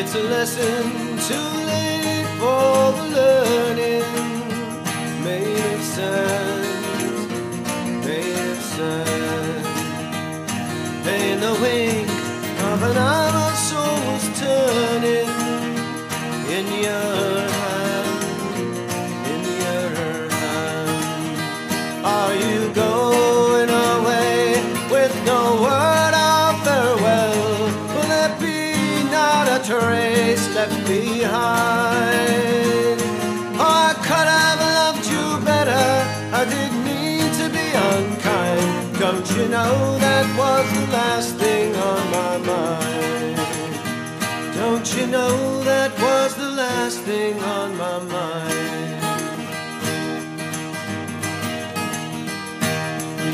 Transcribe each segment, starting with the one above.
It's a lesson too late for the learning. Made of sand, made of sand. In the wink of an eye, my soul was turning in your left behind? Oh, I could have loved you better. I didn't mean to be unkind. Don't you know that was the last thing on my mind? Don't you know that was the last thing on my mind?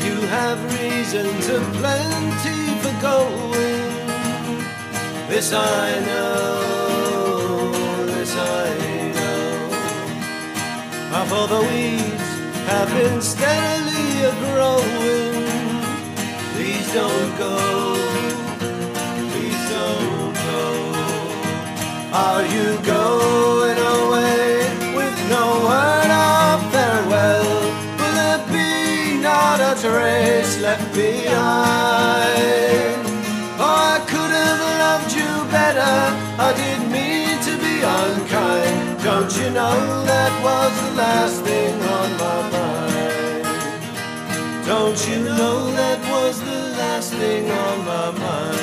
You have reasons aplenty for going. This I know, Of the weeds have been steadily growing. Please don't go, please don't go. Are you going away with no word of farewell? Will there be not a trace left behind? Oh, I could have loved you better. Don't you know that was the last thing on my mind? Don't you know that was the last thing on my mind?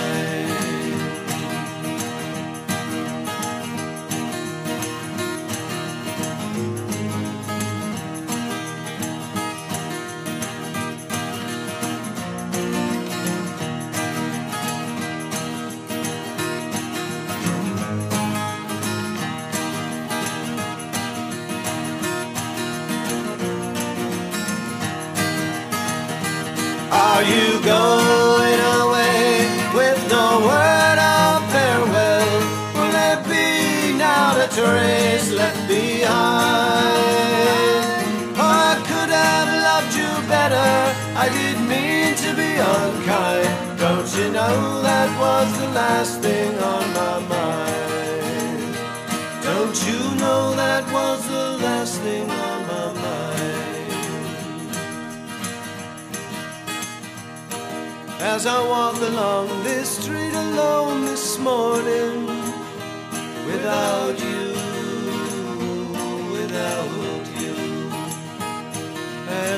Left behind? Oh, I could have loved you better. I didn't mean to be unkind. Don't you know that was the last thing on my mind? Don't you know that was the last thing on my mind? As I walk along this street alone this morning, without you,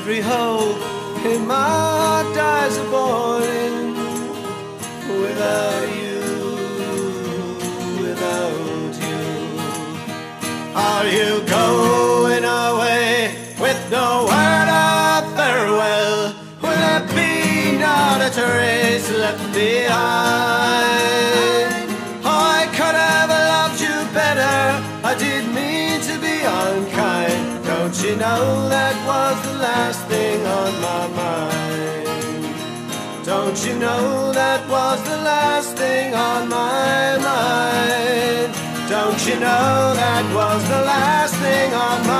every hope in my heart dies a born without you, without you. Are you going away with no word of farewell? Will there be not a trace left behind? You know that was the last thing on my mind? Don't you know that was the last thing on my mind? Don't you know that was the last thing on my